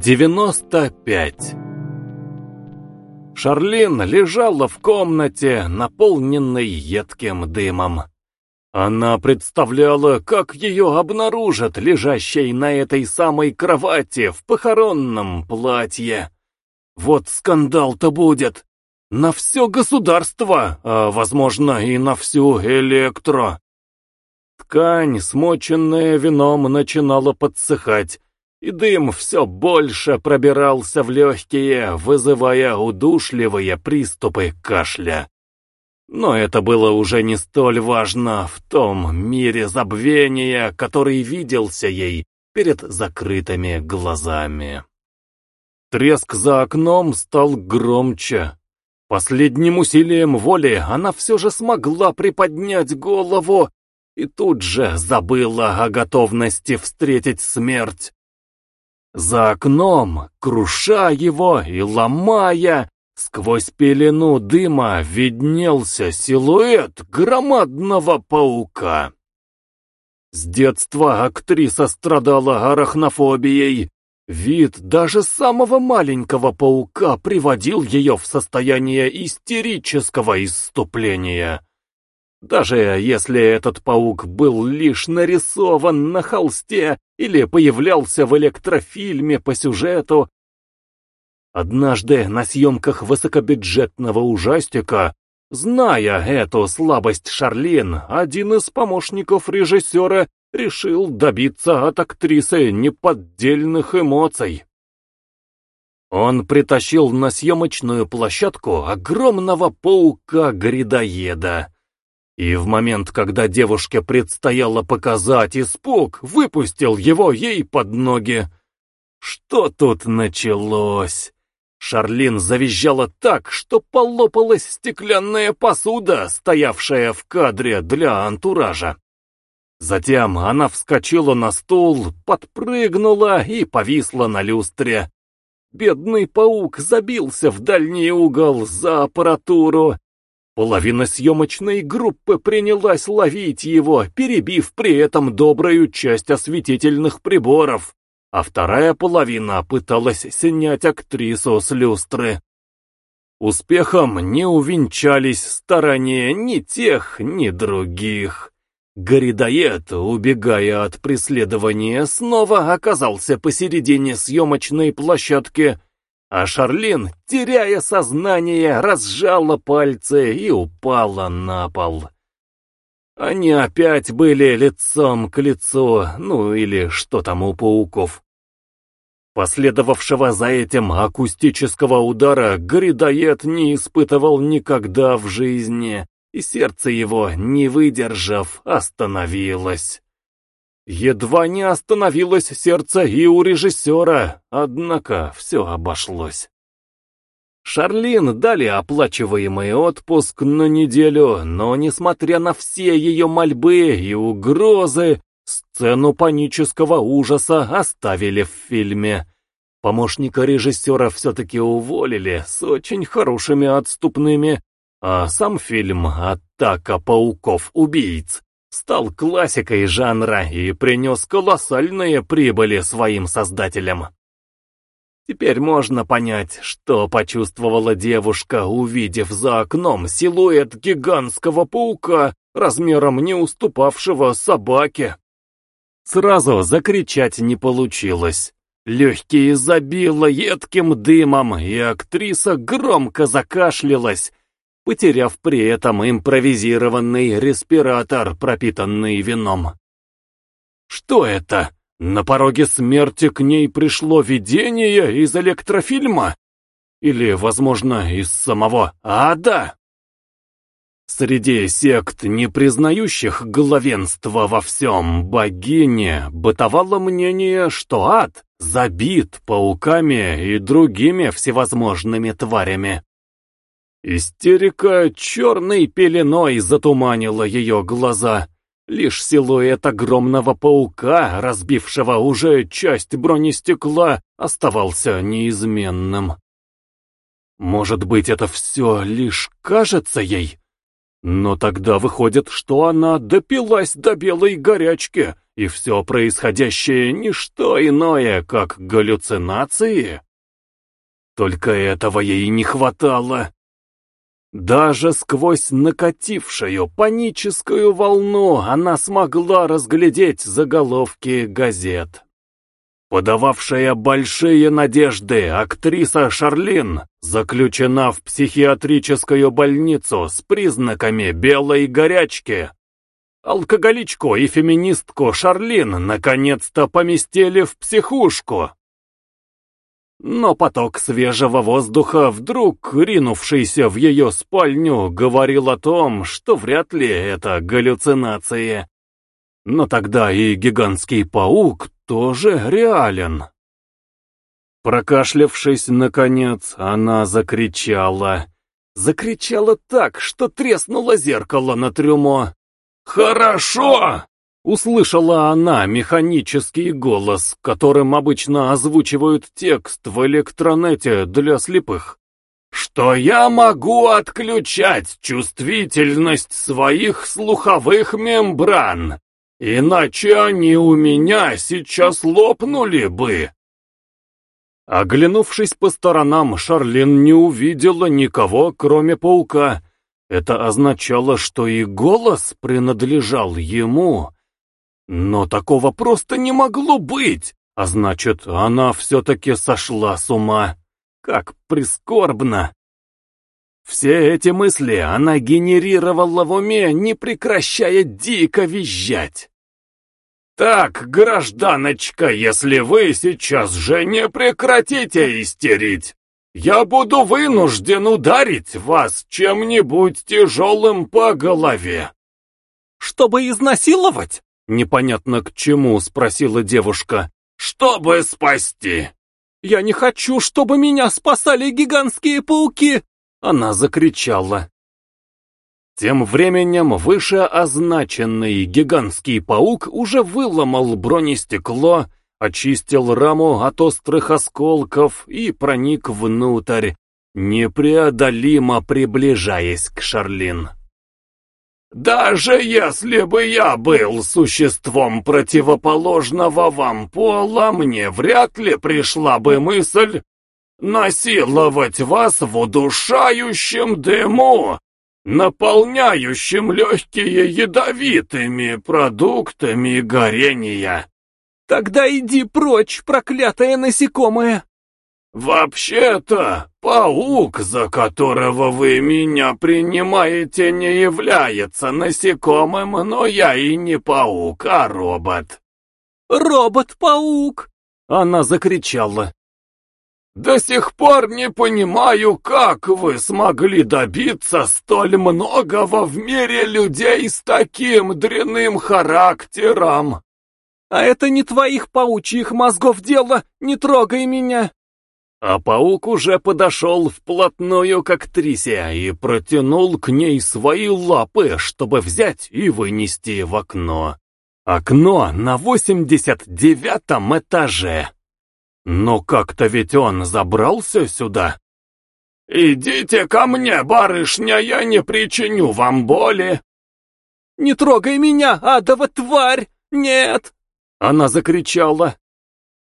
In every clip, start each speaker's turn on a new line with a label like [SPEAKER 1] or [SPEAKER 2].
[SPEAKER 1] 95 Шарлин лежала в комнате, наполненной едким дымом. Она представляла, как ее обнаружат, лежащей на этой самой кровати в похоронном платье. Вот скандал-то будет. На все государство, а, возможно, и на всю электро. Ткань, смоченная вином, начинала подсыхать, и дым все больше пробирался в легкие, вызывая удушливые приступы кашля. Но это было уже не столь важно в том мире забвения, который виделся ей перед закрытыми глазами. Треск за окном стал громче. Последним усилием воли она все же смогла приподнять голову и тут же забыла о готовности встретить смерть. За окном, круша его и ломая, сквозь пелену дыма виднелся силуэт громадного паука. С детства актриса страдала арахнофобией. Вид даже самого маленького паука приводил ее в состояние истерического исступления. Даже если этот паук был лишь нарисован на холсте или появлялся в электрофильме по сюжету. Однажды на съемках высокобюджетного ужастика, зная эту слабость Шарлин, один из помощников режиссера решил добиться от актрисы неподдельных эмоций. Он притащил на съемочную площадку огромного паука-гридоеда и в момент, когда девушке предстояло показать испуг, выпустил его ей под ноги. Что тут началось? Шарлин завизжала так, что полопалась стеклянная посуда, стоявшая в кадре для антуража. Затем она вскочила на стул, подпрыгнула и повисла на люстре. Бедный паук забился в дальний угол за аппаратуру Половина съемочной группы принялась ловить его, перебив при этом добрую часть осветительных приборов, а вторая половина пыталась снять актрису с люстры. Успехом не увенчались старания ни тех, ни других. Горидоед, убегая от преследования, снова оказался посередине съемочной площадки а Шарлин, теряя сознание, разжала пальцы и упала на пол. Они опять были лицом к лицу, ну или что там у пауков. Последовавшего за этим акустического удара Гридоед не испытывал никогда в жизни, и сердце его, не выдержав, остановилось. Едва не остановилось сердце и у режиссера, однако все обошлось. Шарлин дали оплачиваемый отпуск на неделю, но, несмотря на все ее мольбы и угрозы, сцену панического ужаса оставили в фильме. Помощника режиссера все-таки уволили с очень хорошими отступными, а сам фильм «Атака пауков-убийц» стал классикой жанра и принес колоссальные прибыли своим создателям. Теперь можно понять, что почувствовала девушка, увидев за окном силуэт гигантского паука, размером не уступавшего собаке. Сразу закричать не получилось. Легкие забило едким дымом, и актриса громко закашлялась, потеряв при этом импровизированный респиратор, пропитанный вином. Что это? На пороге смерти к ней пришло видение из электрофильма? Или, возможно, из самого ада? Среди сект, не признающих главенства во всем богине, бытовало мнение, что ад забит пауками и другими всевозможными тварями. Истерика черной пеленой затуманила ее глаза. Лишь силуэт огромного паука, разбившего уже часть бронестекла, оставался неизменным. Может быть, это все лишь кажется ей? Но тогда выходит, что она допилась до белой горячки и все происходящее не что иное, как галлюцинации? Только этого ей не хватало. Даже сквозь накатившую паническую волну она смогла разглядеть заголовки газет. Подававшая большие надежды актриса Шарлин заключена в психиатрическую больницу с признаками белой горячки. Алкоголичку и феминистку Шарлин наконец-то поместили в психушку. Но поток свежего воздуха, вдруг ринувшийся в ее спальню, говорил о том, что вряд ли это галлюцинации. Но тогда и гигантский паук тоже реален. Прокашлявшись, наконец, она закричала. Закричала так, что треснуло зеркало на трюмо. «Хорошо!» Услышала она механический голос, которым обычно озвучивают текст в электронете для слепых. «Что я могу отключать чувствительность своих слуховых мембран, иначе они у меня сейчас лопнули бы». Оглянувшись по сторонам, Шарлин не увидела никого, кроме паука. Это означало, что и голос принадлежал ему. Но такого просто не могло быть, а значит, она все-таки сошла с ума. Как прискорбно! Все эти мысли она генерировала в уме, не прекращая дико визжать. «Так, гражданочка, если вы сейчас же не прекратите истерить, я буду вынужден ударить вас чем-нибудь тяжелым по голове».
[SPEAKER 2] «Чтобы изнасиловать?»
[SPEAKER 1] Непонятно к чему, спросила девушка.
[SPEAKER 2] Чтобы спасти.
[SPEAKER 1] Я не хочу, чтобы меня спасали гигантские пауки. Она закричала. Тем временем вышеозначенный гигантский паук уже выломал бронестекло, очистил раму от острых осколков и проник внутрь, непреодолимо приближаясь к Шарлин.
[SPEAKER 2] Даже если бы я был существом противоположного вам пола, мне вряд ли пришла бы мысль насиловать вас в удушающем дыму, наполняющем легкие ядовитыми продуктами горения.
[SPEAKER 1] Тогда иди прочь, проклятое насекомое!
[SPEAKER 2] «Вообще-то, паук, за которого вы меня принимаете, не является насекомым, но я и не паук, а робот».
[SPEAKER 1] «Робот-паук!» — она закричала.
[SPEAKER 2] «До сих пор не понимаю, как вы смогли добиться столь многого в мире людей с таким дрянным характером!»
[SPEAKER 1] «А это не твоих паучьих мозгов дело, не трогай меня!» А паук уже подошел вплотную к актрисе и протянул к ней свои лапы, чтобы взять и вынести в окно. Окно на восемьдесят девятом этаже. Но как-то ведь он забрался сюда.
[SPEAKER 2] «Идите ко мне, барышня, я не причиню вам боли!»
[SPEAKER 1] «Не трогай меня, адова тварь! Нет!» Она закричала.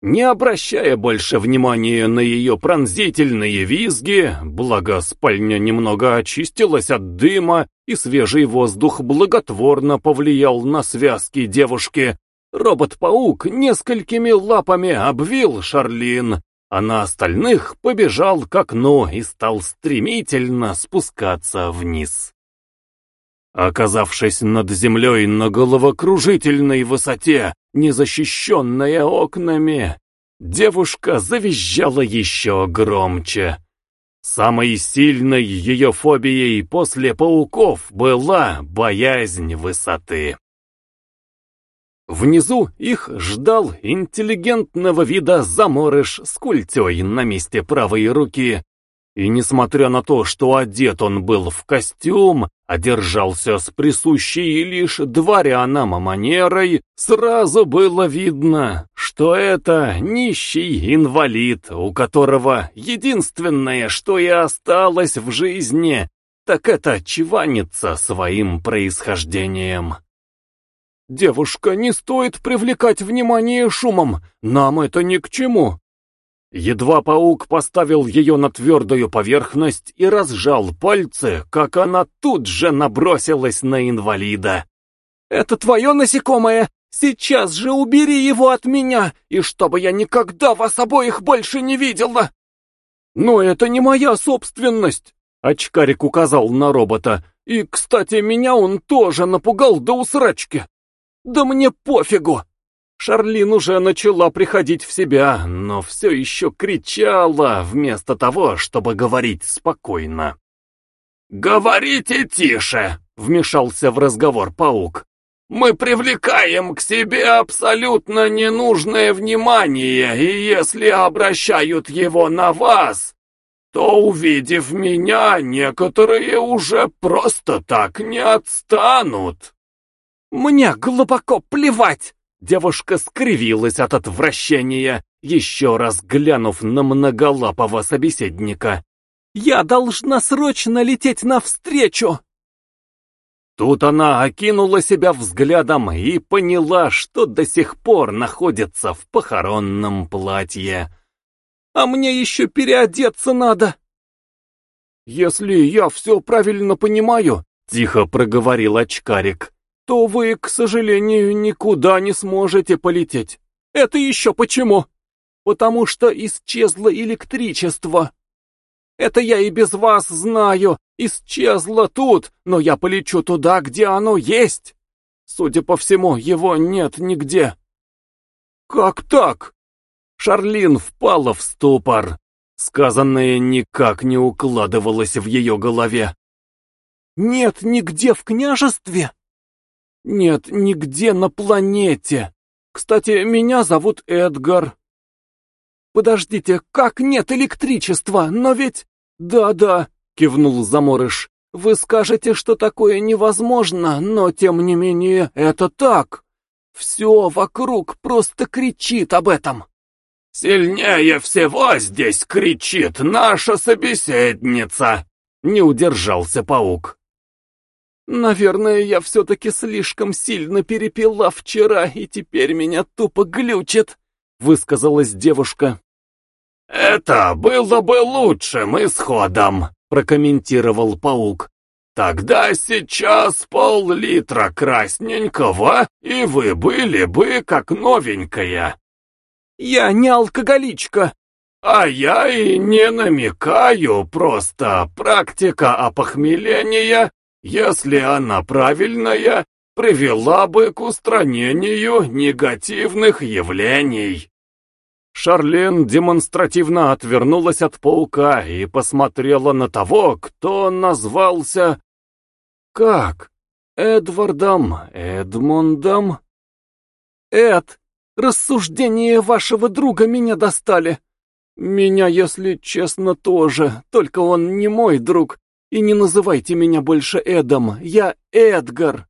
[SPEAKER 1] Не обращая больше внимания на ее пронзительные визги, благо спальня немного очистилась от дыма, и свежий воздух благотворно повлиял на связки девушки, робот-паук несколькими лапами обвил Шарлин, а на остальных побежал к окну и стал стремительно спускаться вниз. Оказавшись над землей на головокружительной высоте, незащищенная окнами, девушка завизжала еще громче. Самой сильной ее фобией после пауков была боязнь высоты. Внизу их ждал интеллигентного вида заморыш с культей на месте правой руки, и несмотря на то, что одет он был в костюм, одержался с присущей лишь дворянам манерой, сразу было видно, что это нищий инвалид, у которого единственное, что и осталось в жизни, так это чваниться своим происхождением. «Девушка, не стоит привлекать внимание шумом, нам это ни к чему». Едва паук поставил ее на твердую поверхность и разжал пальцы, как она тут же набросилась на инвалида. «Это твое насекомое! Сейчас же убери его от меня, и чтобы я никогда вас обоих больше не видела!» «Но это не моя собственность!» — очкарик указал на робота. «И, кстати, меня он тоже напугал до усрачки!» «Да мне пофигу!» Шарлин уже начала приходить в себя, но все еще кричала, вместо того, чтобы говорить спокойно.
[SPEAKER 2] «Говорите тише!» — вмешался в разговор паук. Мы привлекаем к себе абсолютно ненужное внимание, и если обращают его на вас, то, увидев меня, некоторые уже просто так не отстанут.
[SPEAKER 1] Мне глубоко плевать! Девушка скривилась от отвращения, еще раз глянув на многолапого собеседника. «Я должна срочно лететь навстречу!» Тут она окинула себя взглядом и поняла, что до сих пор находится в похоронном платье. «А мне еще переодеться надо!» «Если я все правильно понимаю», — тихо проговорил очкарик, «то вы, к сожалению, никуда не сможете полететь. Это еще почему? Потому что исчезло электричество. Это я и без вас знаю, исчезло тут, но я полечу туда, где оно есть. Судя по всему, его нет нигде. Как так? Шарлин впала в ступор. Сказанное никак не укладывалось в ее голове. Нет нигде в княжестве? Нет нигде на планете. Кстати, меня зовут Эдгар. Подождите, как нет электричества? Но ведь... Да-да, кивнул Заморыш. Вы скажете, что такое невозможно, но тем не менее это так. Все вокруг просто кричит об этом.
[SPEAKER 2] «Сильнее всего здесь кричит наша собеседница!» Не удержался паук.
[SPEAKER 1] «Наверное, я все-таки слишком сильно перепила вчера, и теперь меня тупо глючит», — высказалась девушка.
[SPEAKER 2] «Это было бы лучшим исходом», — прокомментировал паук. «Тогда сейчас пол-литра красненького, и вы были бы как новенькая».
[SPEAKER 1] «Я не алкоголичка».
[SPEAKER 2] «А я и не намекаю, просто практика опохмеления, если она правильная, привела бы к устранению негативных явлений».
[SPEAKER 1] Шарлен демонстративно отвернулась от паука и посмотрела на того, кто назвался... Как? Эдвардом? Эдмундом? Эд, рассуждения вашего друга меня достали. Меня, если честно, тоже, только он не мой друг. И не называйте меня больше Эдом, я Эдгар.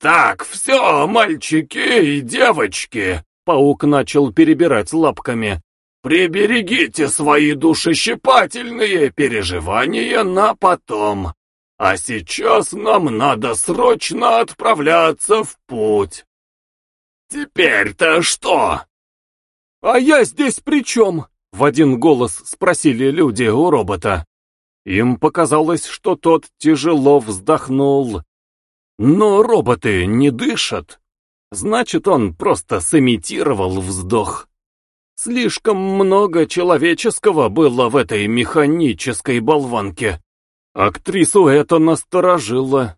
[SPEAKER 2] Так, все, мальчики и девочки,
[SPEAKER 1] Паук начал перебирать лапками.
[SPEAKER 2] «Приберегите свои душещипательные переживания на потом. А сейчас нам надо срочно отправляться в путь. Теперь-то что?»
[SPEAKER 1] «А я здесь при чем?» — в один голос спросили люди у робота. Им показалось, что тот тяжело вздохнул. Но роботы не дышат. Значит, он просто сымитировал вздох. Слишком много человеческого было в этой механической болванке. Актрису это насторожило.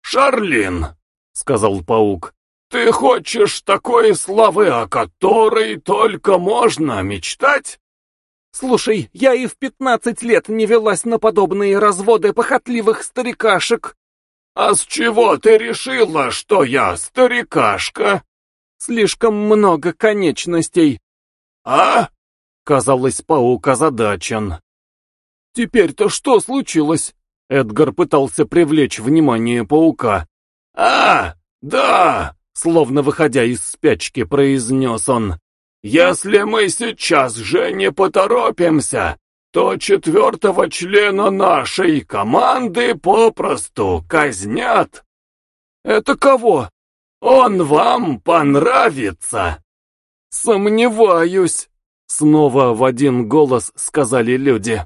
[SPEAKER 2] «Шарлин», — сказал паук, — «ты хочешь такой славы, о которой только можно мечтать?»
[SPEAKER 1] «Слушай, я и в пятнадцать лет не велась на подобные разводы похотливых старикашек»,
[SPEAKER 2] «А с чего ты решила, что я старикашка?»
[SPEAKER 1] «Слишком много конечностей».
[SPEAKER 2] «А?»
[SPEAKER 1] — казалось, паук озадачен. «Теперь-то что случилось?» Эдгар пытался привлечь внимание паука.
[SPEAKER 2] «А, да!» — словно выходя из спячки, произнес он. «Если мы сейчас же не поторопимся, то четвертого члена нашей команды попросту казнят.
[SPEAKER 1] Это кого?
[SPEAKER 2] Он вам понравится?»
[SPEAKER 1] «Сомневаюсь», — снова в один голос сказали люди.